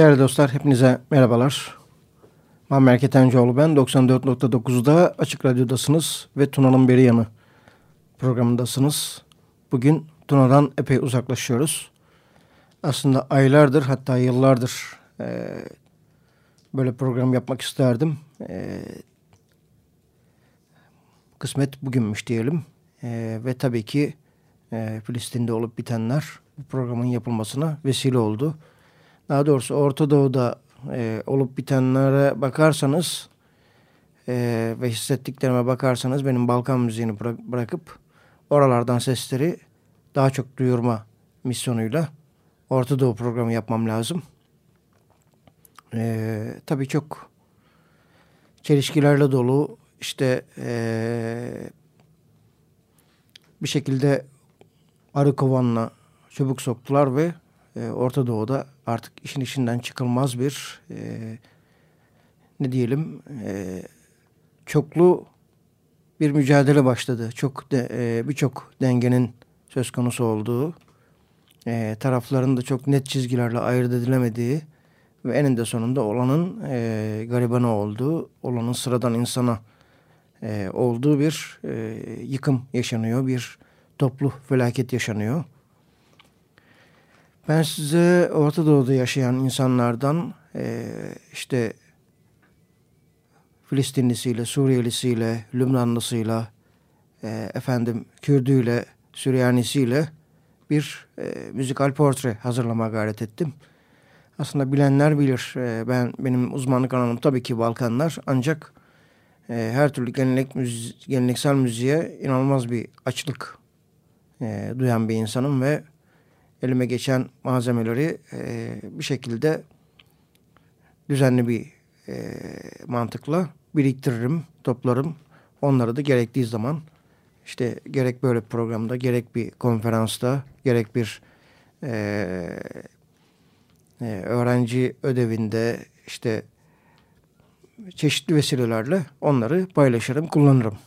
Değerli dostlar hepinize merhabalar. Muammer Ketencoğlu ben 94.9'da Açık Radyo'dasınız ve Tuna'nın Beri Yanı programındasınız. Bugün Tuna'dan epey uzaklaşıyoruz. Aslında aylardır hatta yıllardır e, böyle program yapmak isterdim. E, kısmet bugünmüş diyelim. E, ve tabii ki e, Filistin'de olup bitenler bu programın yapılmasına vesile oldu daha doğrusu Orta Doğu'da e, olup bitenlere bakarsanız e, ve hissettiklerime bakarsanız benim Balkan müziğini bırak, bırakıp oralardan sesleri daha çok duyurma misyonuyla Orta Doğu programı yapmam lazım. E, tabii çok çelişkilerle dolu işte e, bir şekilde arı kovanla çubuk soktular ve e, Orta Doğu'da artık işin içinden çıkılmaz bir e, ne diyelim e, çoklu bir mücadele başladı. Çok de, e, birçok dengenin söz konusu olduğu, e, tarafların da çok net çizgilerle ayırt edilemediği ve eninde sonunda olanın e, garibanı olduğu, olanın sıradan insana e, olduğu bir e, yıkım yaşanıyor, bir toplu felaket yaşanıyor. Ben size Orta Doğu'da yaşayan insanlardan e, işte Filistinlisiyle, Suriyelisiyle, Lübnanlısıyla, e, efendim Kürdüyle, Süryanisiyle bir e, müzikal portre hazırlama gayret ettim. Aslında bilenler bilir. Ben benim uzmanlık alanım tabii ki Balkanlar. Ancak her türlü gelenek müzi geleneksel müziğe inanılmaz bir açlık duyan bir insanım ve elime geçen malzemeleri e, bir şekilde düzenli bir e, mantıkla biriktiririm, toplarım. Onları da gerektiği zaman işte gerek böyle programda, gerek bir konferansta, gerek bir e, e, öğrenci ödevinde işte çeşitli vesilelerle onları paylaşırım, kullanırım.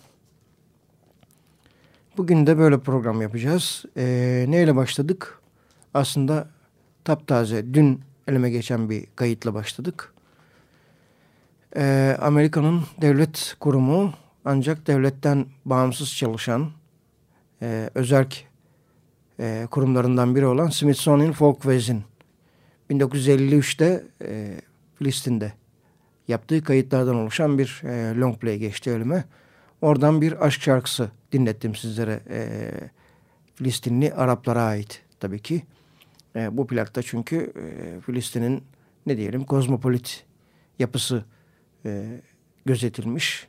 Bugün de böyle program yapacağız. E, neyle başladık? Aslında taptaze, dün elime geçen bir kayıtla başladık. E, Amerika'nın devlet kurumu ancak devletten bağımsız çalışan e, özerk e, kurumlarından biri olan Smithsonian Folkways'in 1953'te e, Filistin'de yaptığı kayıtlardan oluşan bir e, long play geçti ölüme. Oradan bir aşk şarkısı dinlettim sizlere. E, Filistinli Araplara ait tabii ki. E, bu plakta çünkü e, Filistin'in ne diyelim kozmopolit yapısı e, gözetilmiş.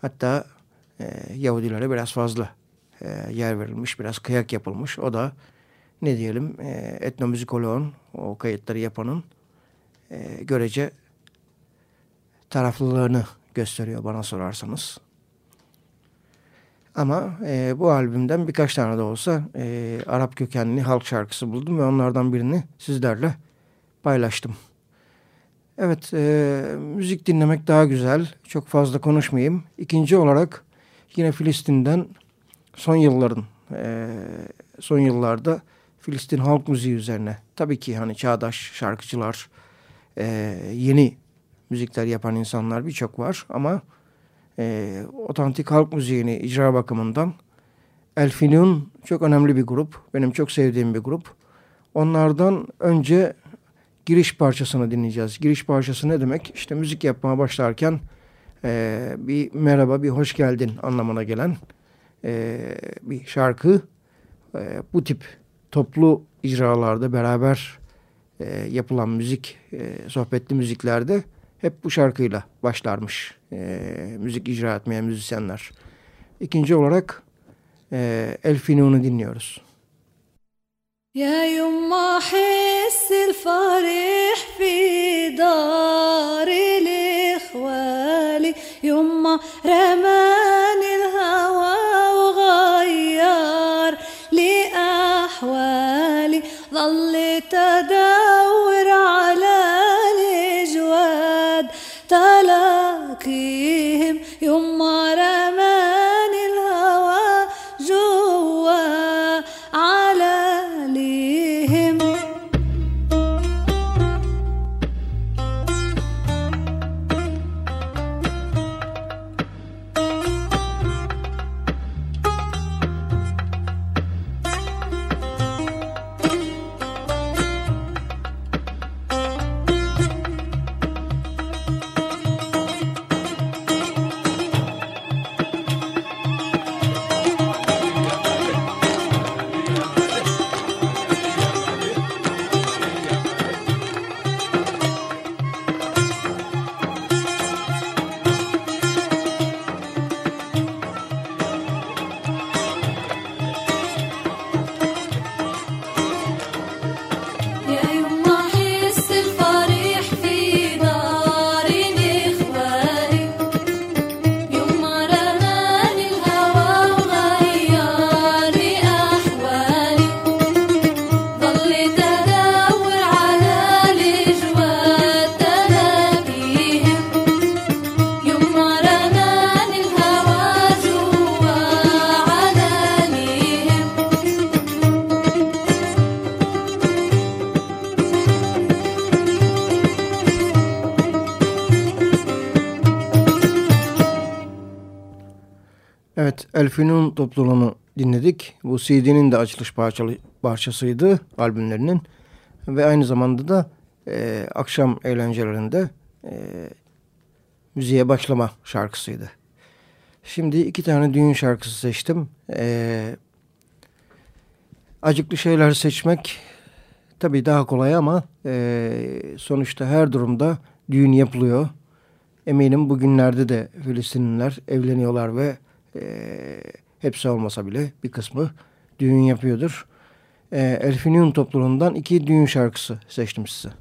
Hatta e, Yahudilere biraz fazla e, yer verilmiş, biraz kıyak yapılmış. O da ne diyelim e, etnomüzikoloğun, o kayıtları yapanın e, görece taraflılığını gösteriyor bana sorarsanız. Ama e, bu albümden birkaç tane de olsa e, Arap kökenli halk şarkısı buldum ve onlardan birini sizlerle paylaştım. Evet, e, müzik dinlemek daha güzel. Çok fazla konuşmayayım. İkinci olarak yine Filistin'den son yılların, e, son yıllarda Filistin halk müziği üzerine. Tabii ki hani çağdaş şarkıcılar, e, yeni müzikler yapan insanlar birçok var. Ama e, otantik halk müziğini icra bakımından Elfinun çok önemli bir grup. Benim çok sevdiğim bir grup. Onlardan önce giriş parçasını dinleyeceğiz. Giriş parçası ne demek? İşte müzik yapmaya başlarken e, bir merhaba, bir hoş geldin anlamına gelen e, bir şarkı. E, bu tip toplu icralarda beraber e, yapılan müzik, e, sohbetli müziklerde hep bu şarkıyla başlarmış e, müzik icra etmeye müzisyenler. İkinci olarak e, El Finu'nu dinliyoruz. يا يما حس الفرح في دار الاخوالي يما رماني الهوى وغير لي احوالي ظلت ادور Fünun topluluğunu dinledik. Bu CD'nin de açılış parçalı, parçasıydı albümlerinin. Ve aynı zamanda da e, akşam eğlencelerinde e, müziğe başlama şarkısıydı. Şimdi iki tane düğün şarkısı seçtim. E, acıklı şeyler seçmek tabii daha kolay ama e, sonuçta her durumda düğün yapılıyor. Eminim bugünlerde de Filistinliler evleniyorlar ve e, hepsi olmasa bile bir kısmı düğün yapıyordur. Ee, e, Elfiniyun topluluğundan iki düğün şarkısı seçtim size.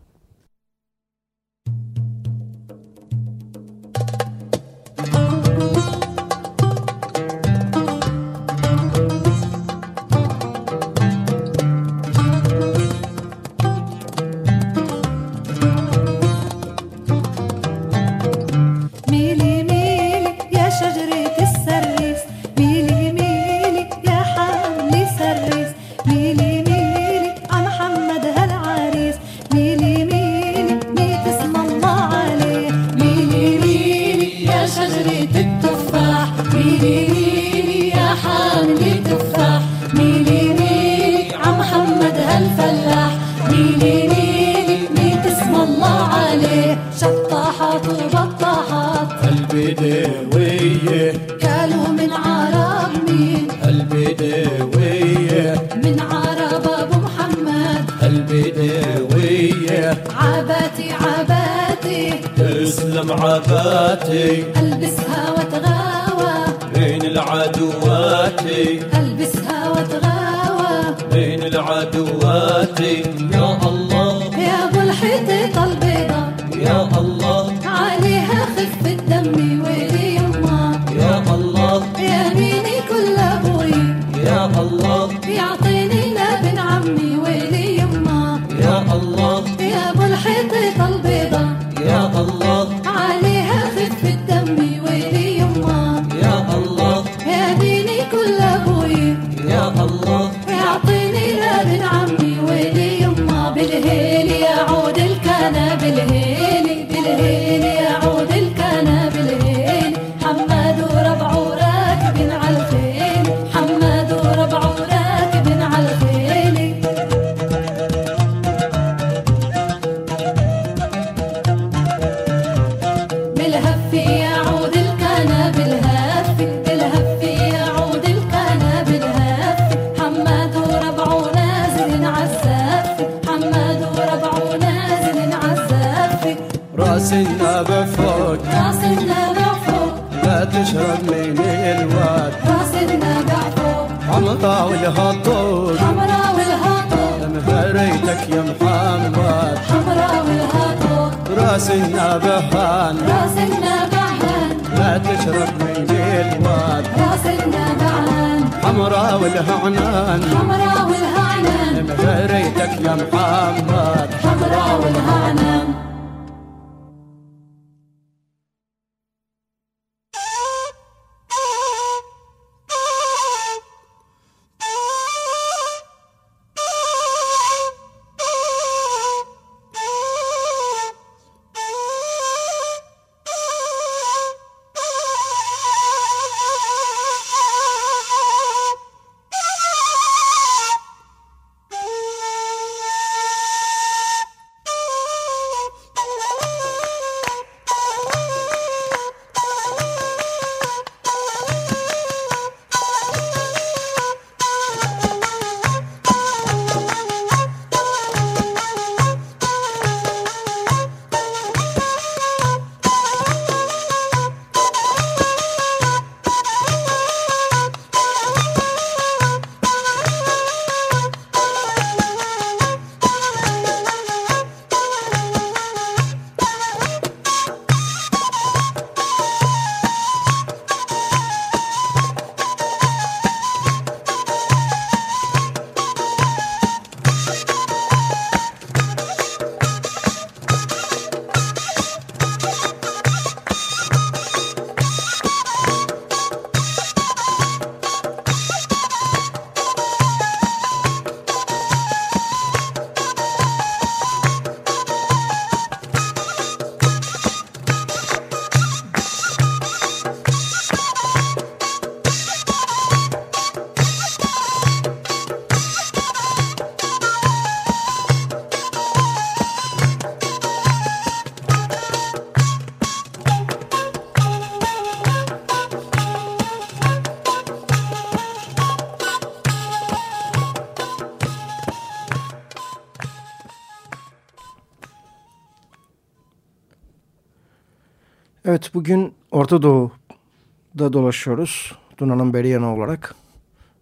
Evet bugün Orta Doğu'da dolaşıyoruz. Duna'nın beri yanı olarak.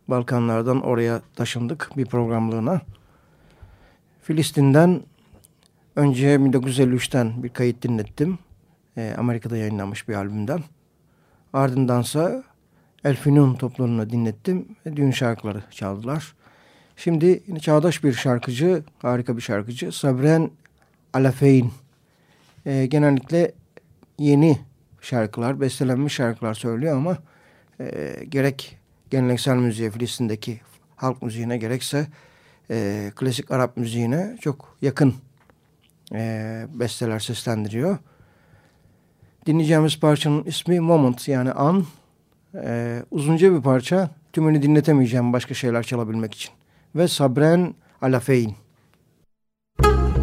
Balkanlardan oraya taşındık bir programlığına. Filistin'den önce 1953'ten bir kayıt dinlettim. Ee, Amerika'da yayınlanmış bir albümden. Ardındansa El Fünun topluluğunu dinlettim ve düğün şarkıları çaldılar. Şimdi yine çağdaş bir şarkıcı, harika bir şarkıcı. Sabren Alafeyn. Ee, genellikle yeni şarkılar, bestelenmiş şarkılar söylüyor ama e, gerek geleneksel müziğe Filistin'deki halk müziğine gerekse e, klasik Arap müziğine çok yakın e, besteler seslendiriyor. Dinleyeceğimiz parçanın ismi Moment yani an. E, uzunca bir parça. Tümünü dinletemeyeceğim başka şeyler çalabilmek için. Ve Sabren Alafeyn. Müzik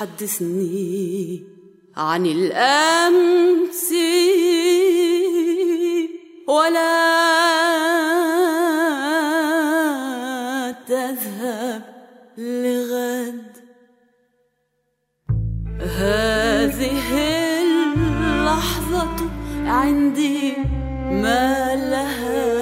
تحدثني عن الأمس ولا تذهب لغد. هذه اللحظة عندي ما لها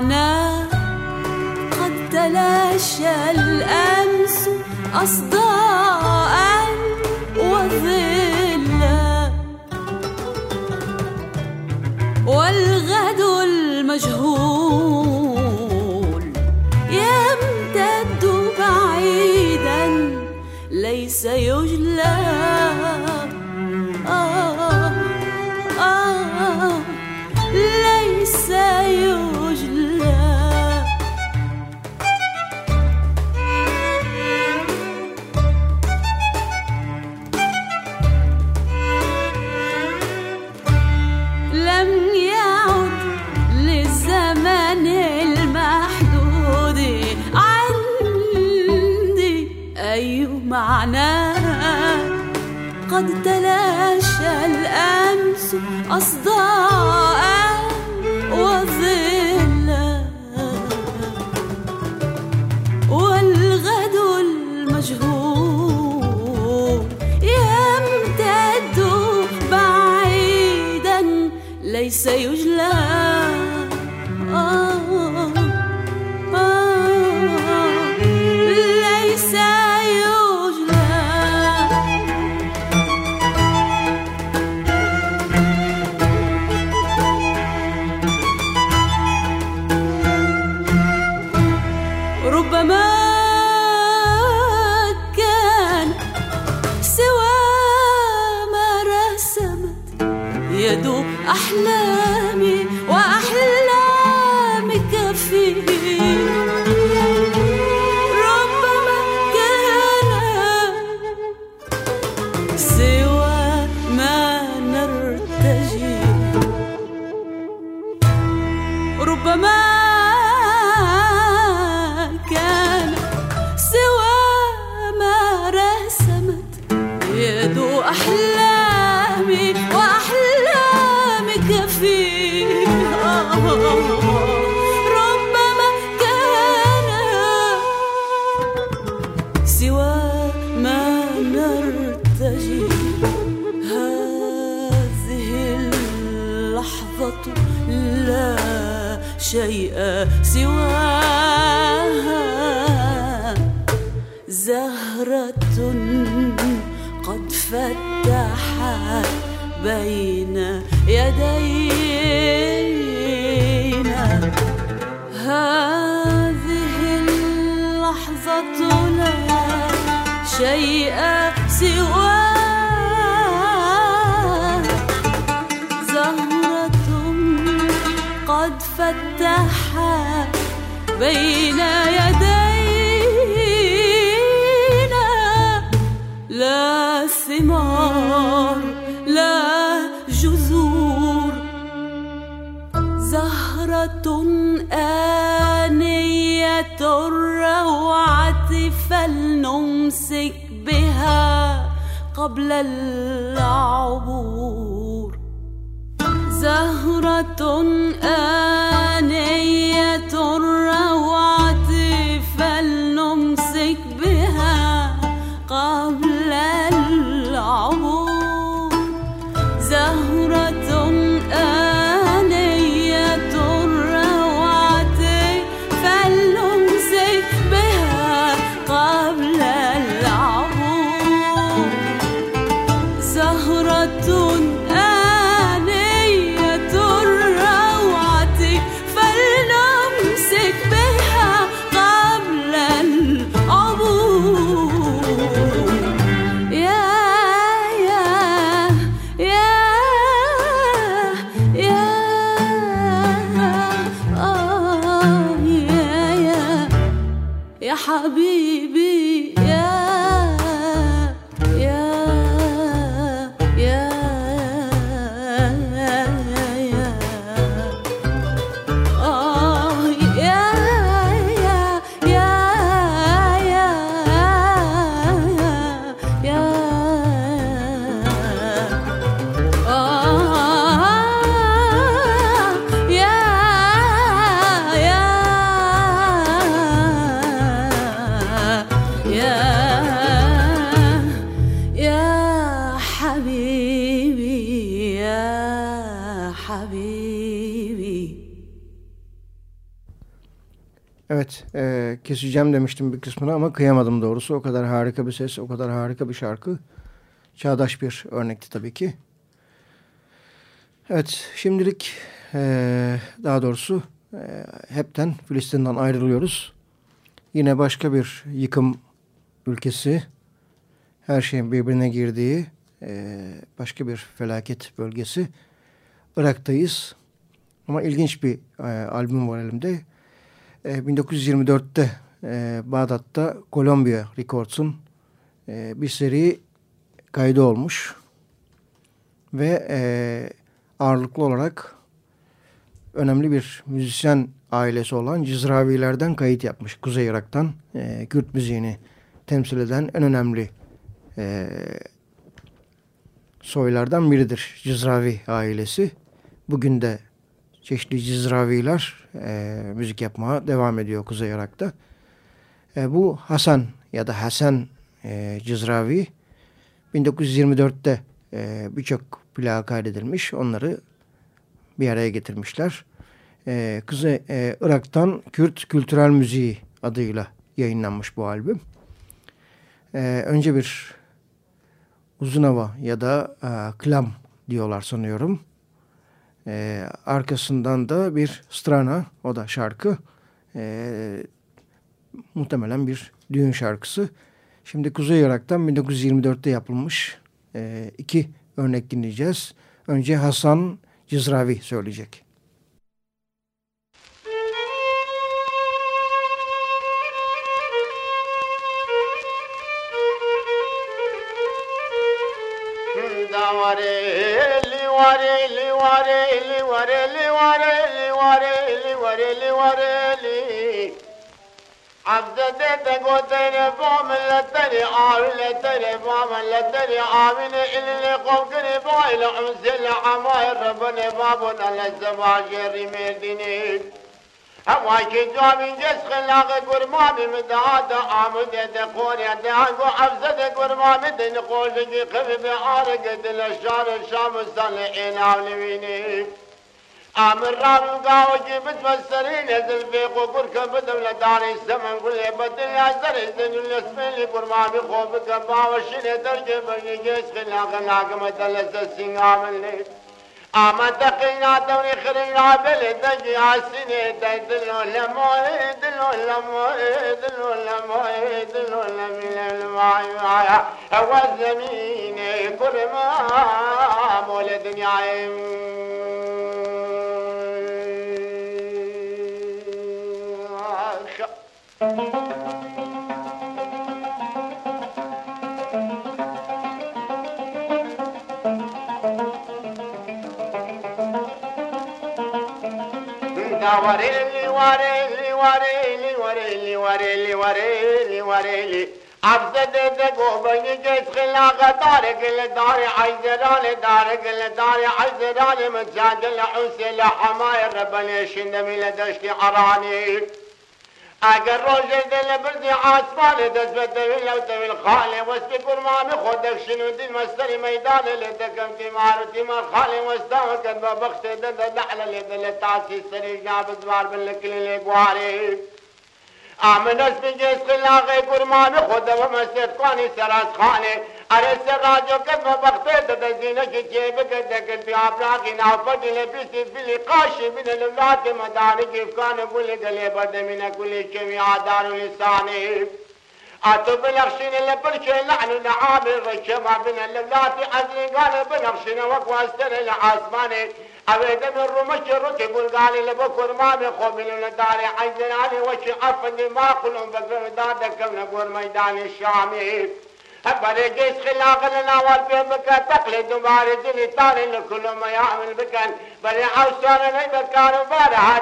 معنى قد تلاشى الأمس أصداء معنى. قد تلاشى الأمس أصداء وظلا والغد المجهول يمتد بعيدا ليس يجلى. شيء سواها زهرة قد فتحت بين يدينا. لا ثمار لا جذور. زهرة آنية الروعة فلنمسك بها قبل العبور. زهرة آنية Evet, e, keseceğim demiştim bir kısmını ama kıyamadım doğrusu. O kadar harika bir ses, o kadar harika bir şarkı. Çağdaş bir örnekti tabii ki. Evet, şimdilik e, daha doğrusu e, hepten Filistin'den ayrılıyoruz. Yine başka bir yıkım ülkesi, her şeyin birbirine girdiği e, başka bir felaket bölgesi. Irak'tayız. Ama ilginç bir e, albüm var elimde. E, 1924'te e, Bağdat'ta Columbia Records'un e, bir seri kaydı olmuş. Ve e, ağırlıklı olarak önemli bir müzisyen ailesi olan Cizravilerden kayıt yapmış. Kuzey Irak'tan e, Kürt müziğini temsil eden en önemli e, soylardan biridir Cizravi ailesi. Bugün de çeşitli Cizraviler e, müzik yapmaya devam ediyor Kuzey Irak'ta. E, bu Hasan ya da Hasan e, Cizravi 1924'te e, birçok plağa kaydedilmiş. Onları bir araya getirmişler. E, Kuzey e, Irak'tan Kürt Kültürel Müziği adıyla yayınlanmış bu albüm. E, önce bir uzun hava ya da e, klam diyorlar sanıyorum. E, arkasından da bir strana o da şarkı. E, muhtemelen bir düğün şarkısı. Şimdi Kuzey Irak'tan 1924'te yapılmış e, iki örnek dinleyeceğiz. Önce Hasan Cizravi söyleyecek. Liware, liware, وريلي وريلي وريلي وريلي وريلي وريلي عبدت قوتين فوم لتري عار لتري فوم لتري عامين إلي قوكني بايل عمسي لعماير ربني بابنا لسبع شري ميديني هوای که جامی جس خلاق گرمامی مدعا دا آمد دا قوری دا هنگو افزد گرمامی دن قول دگی قبب آرگ دل شار شام سال این آلوینی امر را گاو جی بت مسرین ازل بی کو کر ک بدل دار زمن گل بدل ازر زن لسمن قرما بی خوب ک باوشن درجه بنگیس خلاق ناگ مدل سنگ عمل نیست اما تقینا دون خرینا بل دج آسین دل دلو لمو دلو لمو دلو لمو دلو لمو لمو آیا او زمین کرما مول دنیا ایم Thank you. وريلي وريلي وريلي وريلي وريلي وريلي وريلي افسد دقو بنيك خلاقه دارك لداري عزلالي دارك لداري عزلالي متجاد الحوس لحماير ربني شندمي لدشتي عراني اگر راجع دل بردی آسمان دست به دویل و دویل خاله وست به گرمام خودک شنودین مستری میدان لدکم تی مارتی من خاله وستا وکن ببخت دد دعل لدل تاسی سری جاب زوار بلکلی لگواری. آمنس بجیس خلاقه گرمام خودم مسجد کانی سراز خاله Arese radyo kefe baktı da zineki keyfi kedekil bi afraki nafadile bisi fili kaşı bine levlati medani kifkanı kulli galeba demine kulli şemi adaru lisani أطب الأخشين لبرش لعن لعام الرشمة بن اللولات عزل قال بنخشين وكواستر العاسماني أبيد من رمش ركب قال لبكر ما بخومل لداري عزل علي وشي أفن ما قلهم بكر دادك من قرمي داني الشامي هبر جيس خلاق لنا والبيه بك تقليد واردني طاري لكل ما يعمل بك بل عوشان نيب كانوا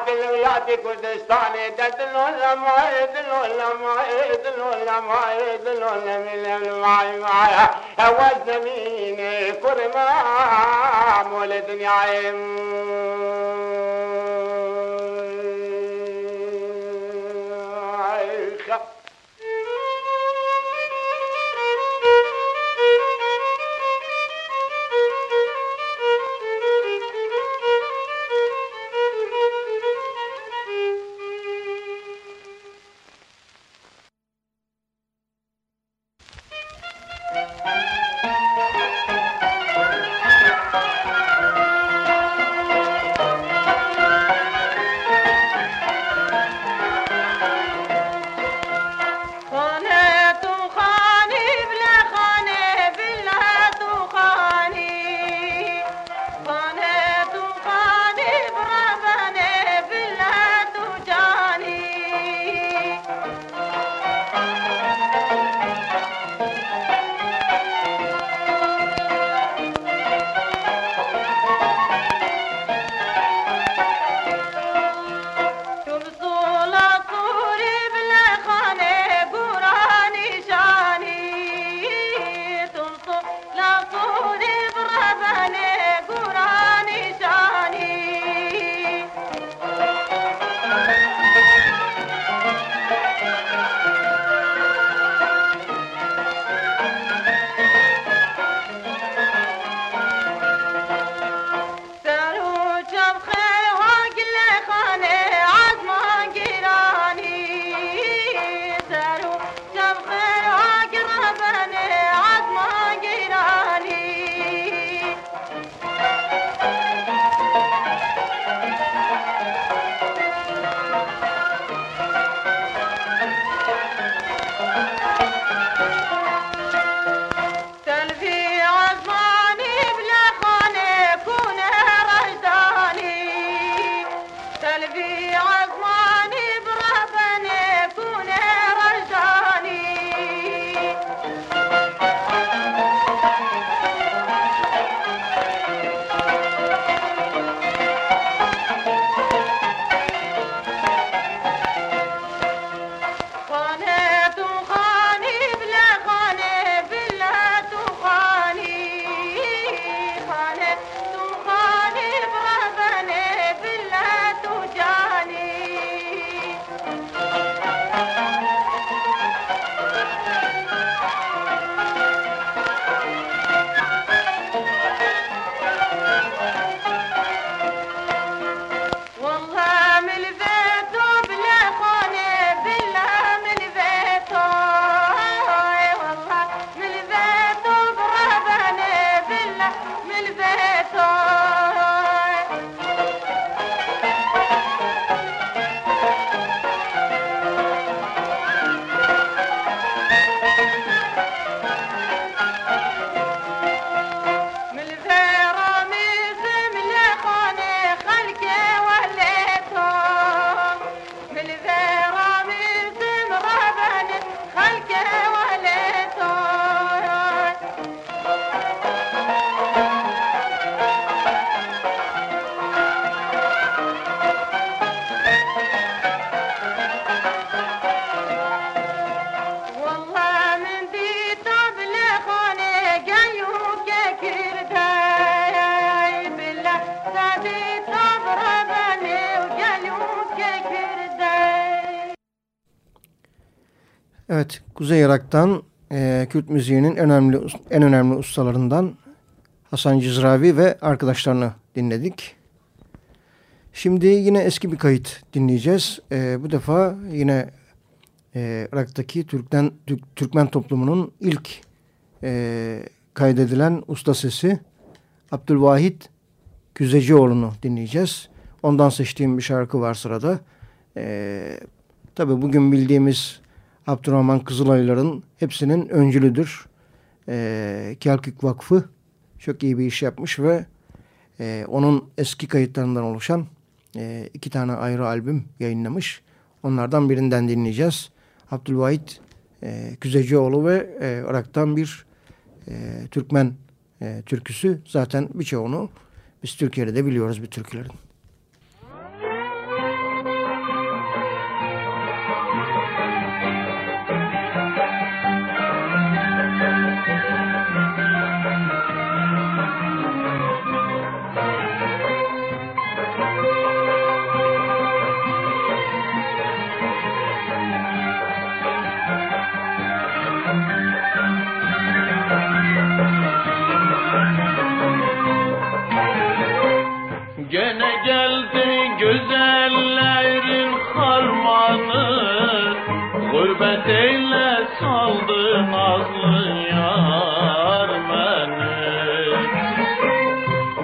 اللي الولايات كردستان تدلو لما يدلو لما يدلو لما يدلو لما المعي معي وزن مين كرمام ولدني عيم Evet, Kuzey Irak'tan e, Kürt müziğinin önemli en önemli ustalarından Hasan Cizravi ve arkadaşlarını dinledik. Şimdi yine eski bir kayıt dinleyeceğiz. E, bu defa yine e, Irak'taki Türkmen, Türk, Türkmen toplumunun ilk e, kaydedilen usta sesi Abdülvahit Küzecioğlu'nu dinleyeceğiz. Ondan seçtiğim bir şarkı var sırada. E, tabii bugün bildiğimiz Abdurrahman Kızılaylar'ın hepsinin öncülüdür. E, Kelkük Vakfı çok iyi bir iş yapmış ve e, onun eski kayıtlarından oluşan e, iki tane ayrı albüm yayınlamış. Onlardan birinden dinleyeceğiz. Abdülvahit e, Küzecioğlu ve e, Irak'tan bir e, Türkmen e, türküsü. Zaten birçoğunu biz Türkiye'de de biliyoruz bir türkülerin. Gurbet eyle saldı nazlı yar beni.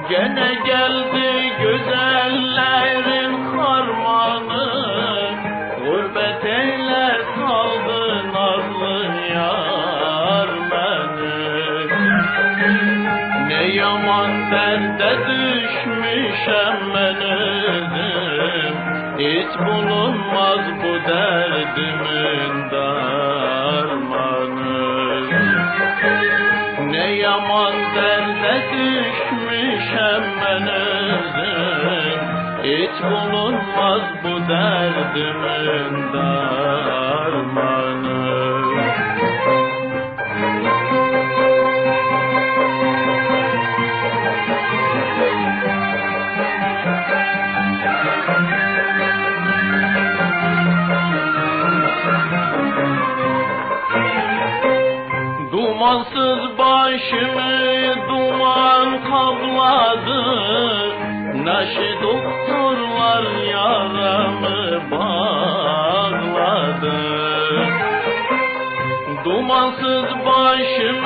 Gene geldi güzellerin harmanı. Gurbet eyle saldı nazlı yar beni. Ne yaman derde düşmüşem ben özüm. Hiç bulunmaz bu derdimin Hiç bulunmaz bu derdimin darmanı. Dumansız başımı duman kapladı Naşı Dumansız başımı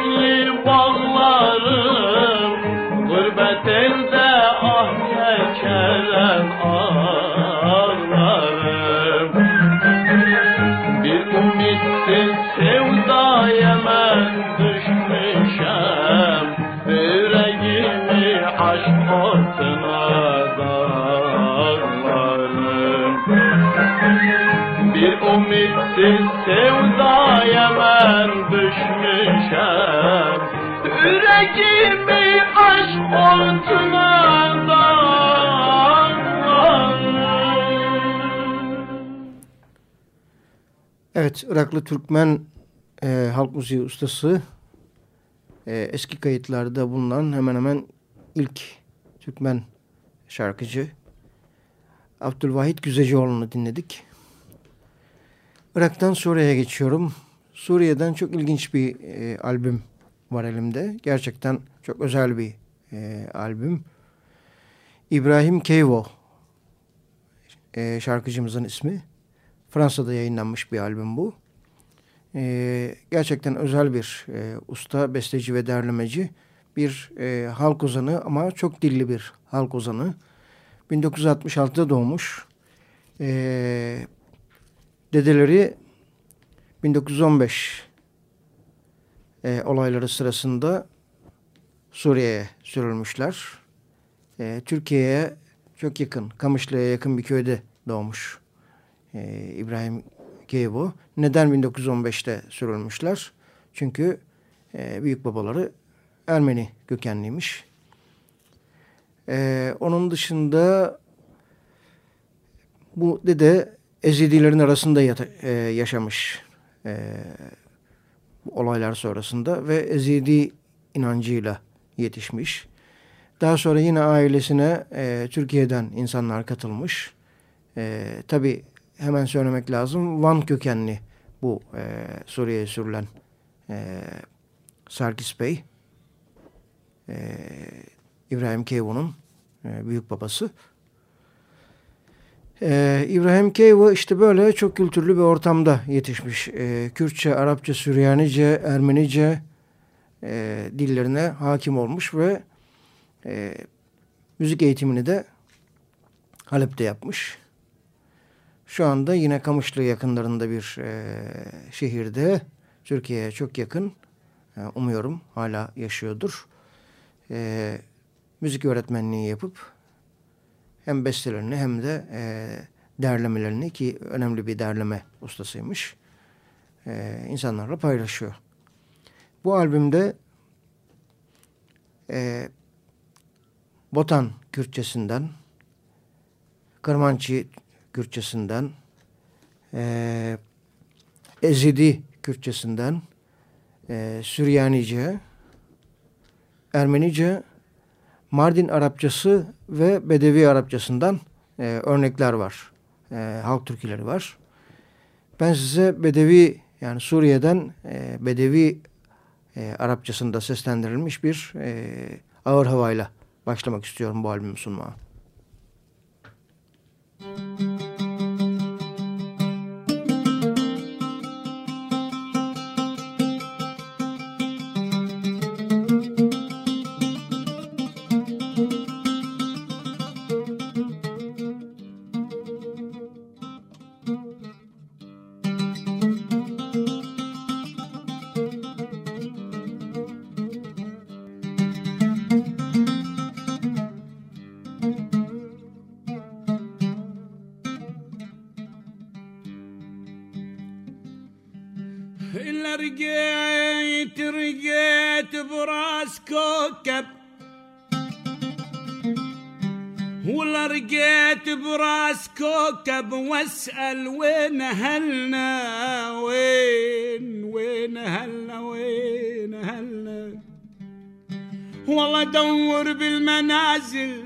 only one. Evet, Iraklı Türkmen e, halk müziği ustası e, eski kayıtlarda bulunan hemen hemen ilk Türkmen şarkıcı Abdülvahit Güzecioğlu'nu dinledik. Irak'tan Suriye'ye geçiyorum. Suriye'den çok ilginç bir e, albüm var elimde. Gerçekten çok özel bir e, albüm. İbrahim Keyvo e, şarkıcımızın ismi. Fransa'da yayınlanmış bir albüm bu. Ee, gerçekten özel bir e, usta, besteci ve derlemeci. Bir e, halk ozanı ama çok dilli bir halk ozanı. 1966'da doğmuş. Ee, dedeleri 1915 e, olayları sırasında Suriye'ye sürülmüşler. E, Türkiye'ye çok yakın, Kamışlı'ya yakın bir köyde doğmuş e, İbrahim Geybo. Neden 1915'te sürülmüşler? Çünkü e, büyük babaları Ermeni kökenliymiş. E, onun dışında bu dede Ezidilerin arasında yata, e, yaşamış e, olaylar sonrasında ve Ezidi inancıyla yetişmiş. Daha sonra yine ailesine e, Türkiye'den insanlar katılmış. E, tabii hemen söylemek lazım. Van kökenli bu e, Suriye'ye sürülen e, Sarkis Bey. E, İbrahim Keyvo'nun e, büyük babası. E, İbrahim Keyvo işte böyle çok kültürlü bir ortamda yetişmiş. E, Kürtçe, Arapça, Süryanice, Ermenice e, dillerine hakim olmuş ve e, müzik eğitimini de Halep'te yapmış. Şu anda yine Kamışlı yakınlarında bir e, şehirde Türkiye'ye çok yakın e, umuyorum hala yaşıyordur. E, müzik öğretmenliği yapıp hem bestelerini hem de e, derlemelerini ki önemli bir derleme ustasıymış e, insanlarla paylaşıyor. Bu albümde e, Botan Kürtçesinden Kırmançı Kürtçesinden, e, Ezidi Kürtçesinden, e, Süryanice, Ermenice, Mardin Arapçası ve Bedevi Arapçasından e, örnekler var. E, halk türküleri var. Ben size Bedevi yani Suriye'den e, Bedevi e, Arapçasında seslendirilmiş bir e, ağır havayla başlamak istiyorum bu albümü sunmaya. أدور بالمنازل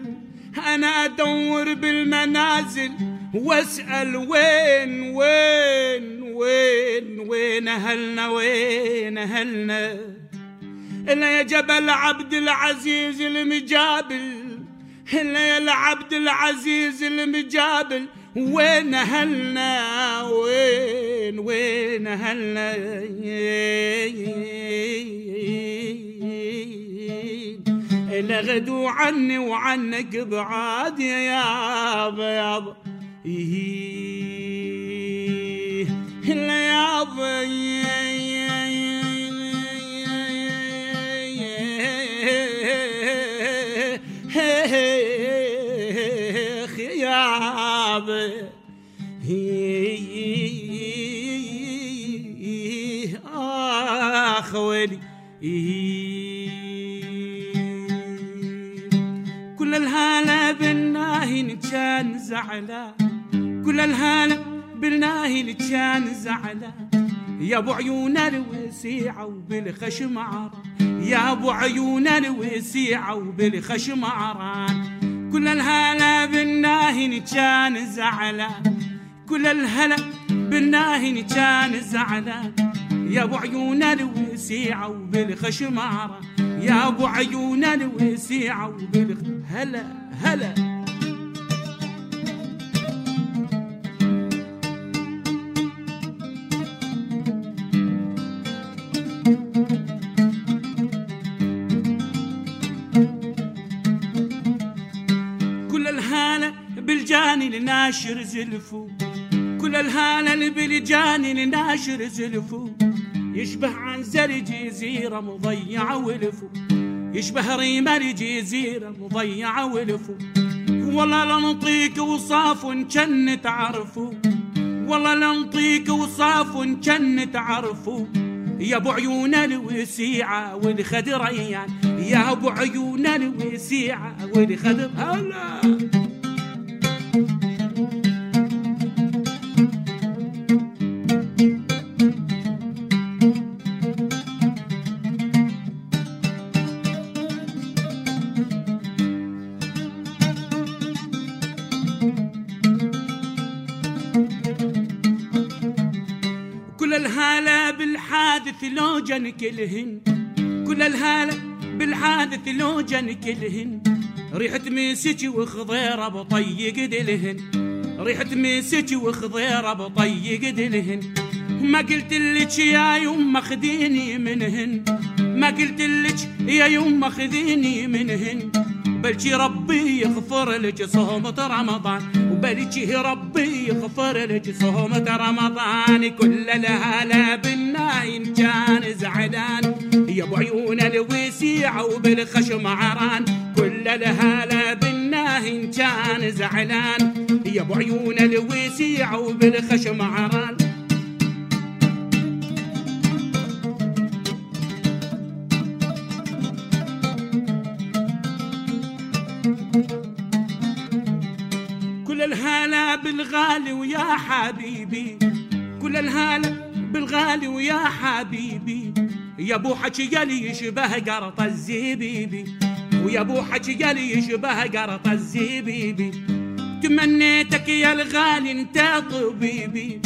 أنا أدور بالمنازل. وأسأل وين وين وين وين أهلنا وين أهلنا؟ إلا يا جبل عبد العزيز المجابل هلا يا عبد العزيز المجابل. وين هلنا وين وين هلنا لغد وعني وعنك بعاد يا بياض إيه، يا بياض كل الهالة بالناهي كان زعلان. يا أبو عيون الوسيعة وبالخشم عران يا أبو عيون الوسيعة وبالخشم عران كل الهلا بالناهي كان زعلان. كل الهلا بالناهي كان زعلان. يا أبو عيون الوسيعة وبالخشم عران يا أبو عيون الوسيعة وبالخ هلا هلا. لناشر زلفو. كل الهالة اللي بالجاني لناشر زلفو. يشبه عن زرج جزيرة مضيعة ولفو. يشبه ريمة جزيرة مضيعة ولفو. والله لنطيك وصاف كن تعرفوا والله لنطيك وصاف كن تعرفوا يا أبو عيون الوسيعة والخدريان يا أبو عيون الوسيعة والخدر هلا. جن كلهن. كل الهالة بالحادث لو جن كلهن. ريحة مسك وخضيرة بطيق دلهن. ريحة مسك وخضيرة بطيق دلهن. ما قلت لك يا يما خذيني منهن. ما قلت لك يا يما خذيني منهن. بلجي ربي يغفر لك صومة رمضان. وبلجي ربي يغفر لك صومة رمضان. كل الهلا بالناين كان زعلان. يا ابو عيون الوسيعة وبالخشم عران كل الهلا بالناين كان زعلان. يا ابو عيون الوسيعة وبالخشم عران بالغالي ويا حبيبي. كل الهلا بالغالي ويا حبيبي. يا أبو حكي يلي يشبه قرط الزبيبي. ويا أبو حكي يلي يشبه قرط الزبيبي. تمنيتك يا الغالي أنت طبيبي.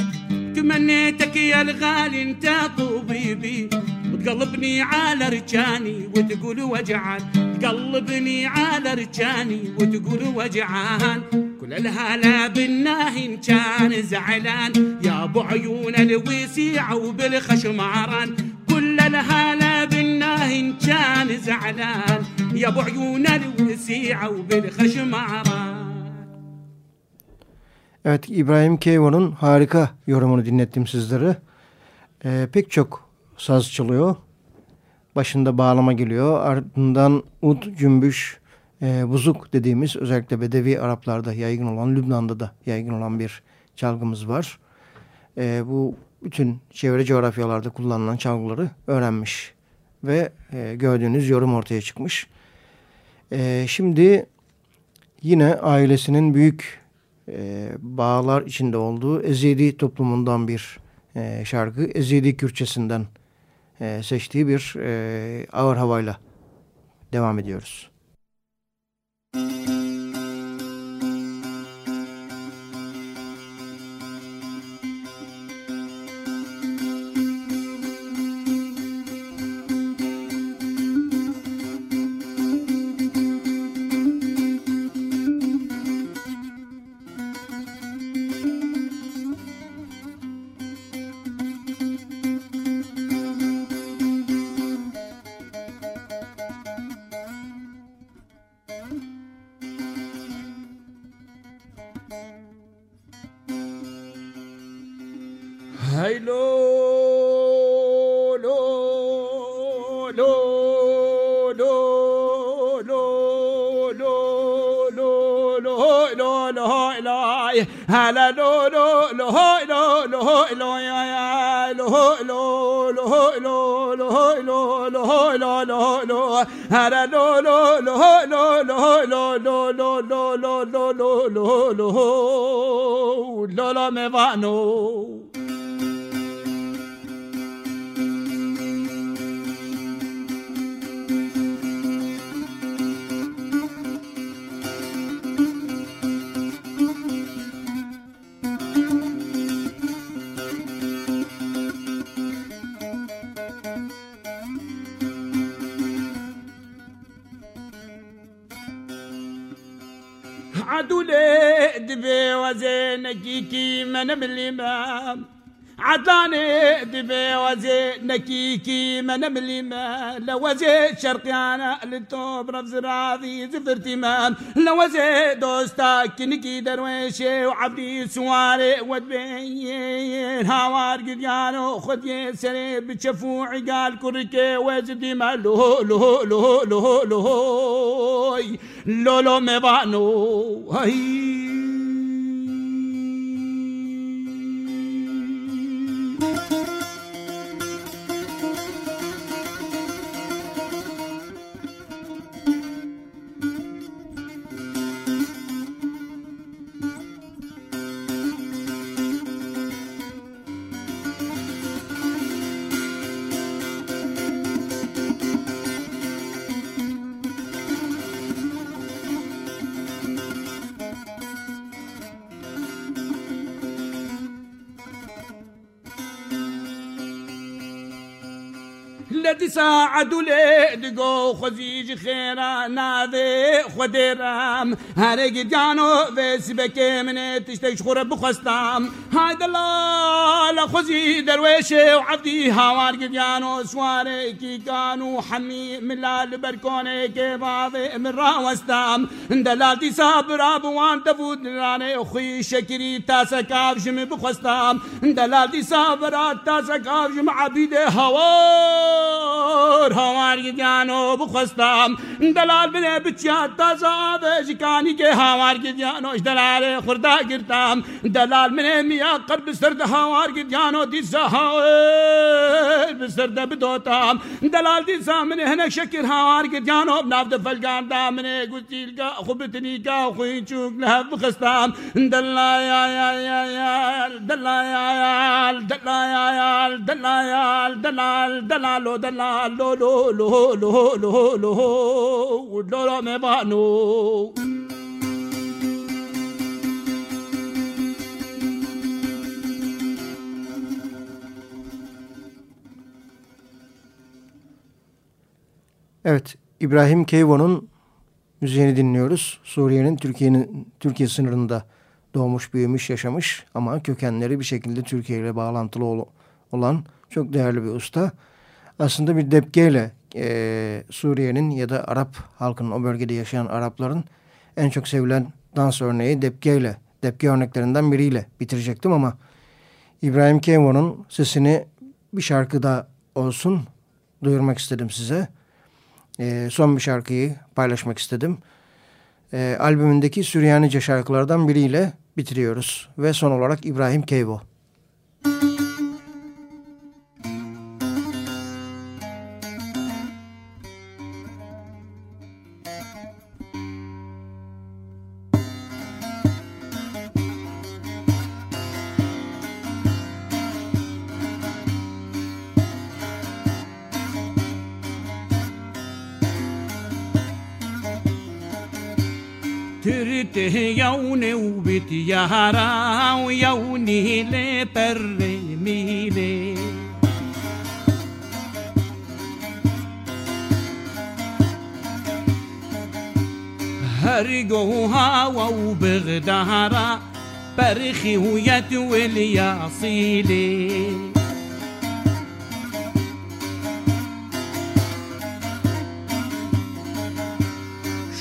تمنيتك يا الغالي أنت طبيبي. وتقلبني على رجاني وتقول وجعان. تقلبني على رجاني وتقول وجعان. كل الهلا بالناهي كان زعلان يا ابو عيون الوسيعة وبالخشم عران كل الهلا بالناهي كان زعلان يا ابو عيون الوسيعة وبالخشم عران Evet İbrahim Keyvan'ın harika yorumunu dinlettim sizlere. Ee, pek çok saz çalıyor. Başında bağlama geliyor. Ardından ud, cümbüş, e, buzuk dediğimiz özellikle Bedevi Araplarda yaygın olan, Lübnan'da da yaygın olan bir çalgımız var. E, bu bütün çevre coğrafyalarda kullanılan çalgıları öğrenmiş ve e, gördüğünüz yorum ortaya çıkmış. E, şimdi yine ailesinin büyük e, bağlar içinde olduğu Ezidi toplumundan bir e, şarkı. Ezidi Kürtçesinden e, seçtiği bir e, ağır havayla devam ediyoruz. ara lo lo lo lo lo lo lo lo lo lo lo lo lo lo lo lo me vano عدو دبي وزينك كيما نبلي باب عطاني دبي وزي نكيكي من مليما لوزي شرقيانا للتوب رفز راضي زفرتي مان لوزي دوستا كنكي درويشي وعبدي سواري ودبين هاوار قديانو خدي سري بشفوعي قال كركي وزدي ما لو لو لو لو لو لو لو مبانو هاي douleur de gog خزيج خيرا ناذي خديرام هاري جانو بس بكي من تشتيش خرب بخستام هايدا لا خزي درويشي وعبدي هاوار جانو سواري كي كانوا حمي من لال بركوني كي باضي من راوستام دلالتي صابر آبوان تفوت راني أخي شكري تاسا كافشم بخستام دلالتي صابر تاسا كافشم عبيدي هوار هوار هوار گیانو دلام دلال بله بچیان تازا به جکانی که هاوار گیدیانوش دلال خوردا گرتام دلال منه میا قرب سرد هاوار گیدیانو دیسا هاوار بسرد بدوتام دلال دی منه هنک شکر هاوار گیدیانو بنافد فلگان دامنه گوزیلگا خوین چوک لحف بخستام دلال دلال دلال دلال دلال دلال دلال دلال لو لو لو لو لو لو me vano Evet, İbrahim Keyvo'nun müziğini dinliyoruz. Suriye'nin Türkiye'nin Türkiye sınırında doğmuş, büyümüş, yaşamış ama kökenleri bir şekilde Türkiye ile bağlantılı ol- olan çok değerli bir usta. Aslında bir depkeyle e, Suriye'nin ya da Arap halkının o bölgede yaşayan Arapların en çok sevilen dans örneği depkeyle, depke örneklerinden biriyle bitirecektim ama İbrahim Kemo'nun sesini bir şarkıda olsun duyurmak istedim size. E, son bir şarkıyı paylaşmak istedim. E, albümündeki Süryanice şarkılardan biriyle bitiriyoruz ve son olarak İbrahim Keybo. Müzik سهراو ونيلي نیله پر میله هر گوها و بغدارا برخی و یت ولیاصیلی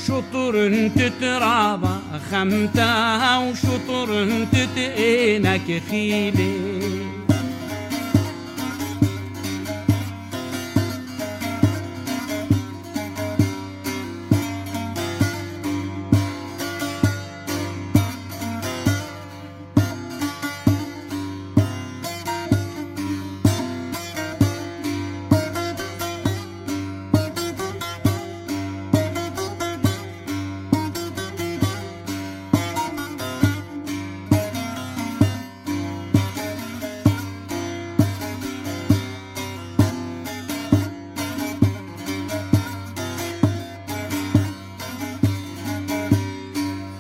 شطر تترابا خمتها وشطر تتقينك خيلي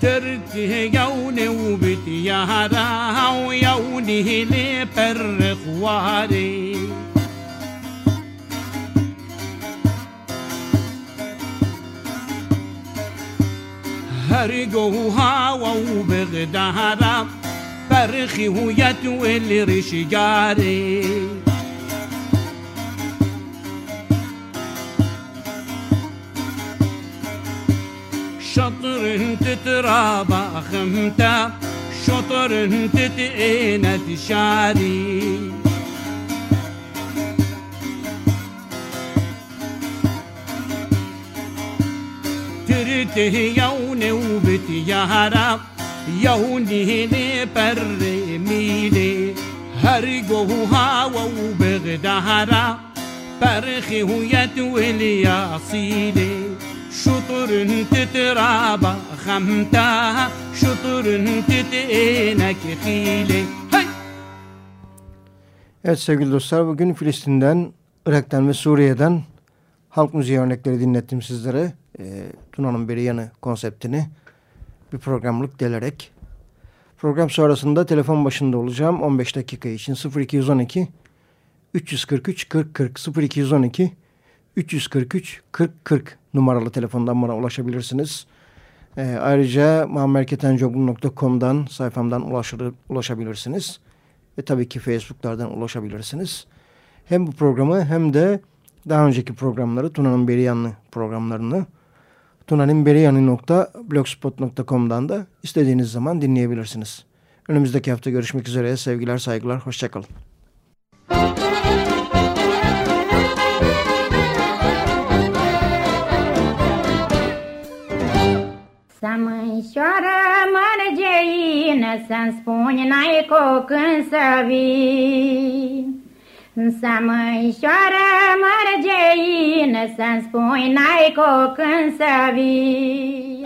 درته يوني وبدي هرا ويوني لي برخواري هرقوا هوا وبغدهرا برخي يتولي رشجاري ترابا خمتا شطر انت تقينة شعري ترته يوني هرب يوني لي بري ميلي. هرقو هوا وبغدارا برخي ويتولي يا صيلي. شطر تترابى خمتا شطر تتئنك خيلي هاي Evet sevgili dostlar bugün Filistin'den, Irak'tan ve Suriye'den halk müziği örnekleri dinlettim sizlere. E, Tuna'nın beri yanı konseptini bir programlık delerek. Program sonrasında telefon başında olacağım 15 dakika için 0212 343 40 40 0212 343 40 40 numaralı telefondan bana ulaşabilirsiniz. E, ayrıca muammerketencoğlu.com'dan sayfamdan ulaşır, ulaşabilirsiniz. Ve tabii ki Facebook'lardan ulaşabilirsiniz. Hem bu programı hem de daha önceki programları Tuna'nın Beriyanlı programlarını tunanınberiyani.blogspot.com'dan da istediğiniz zaman dinleyebilirsiniz. Önümüzdeki hafta görüşmek üzere. Sevgiler, saygılar, hoşçakalın. Să mânșoară mărgeină, Să-mi spuni n-ai cu când să vii. Să mânșoară mărgeină, Să-mi spuni n-ai cu când să vii.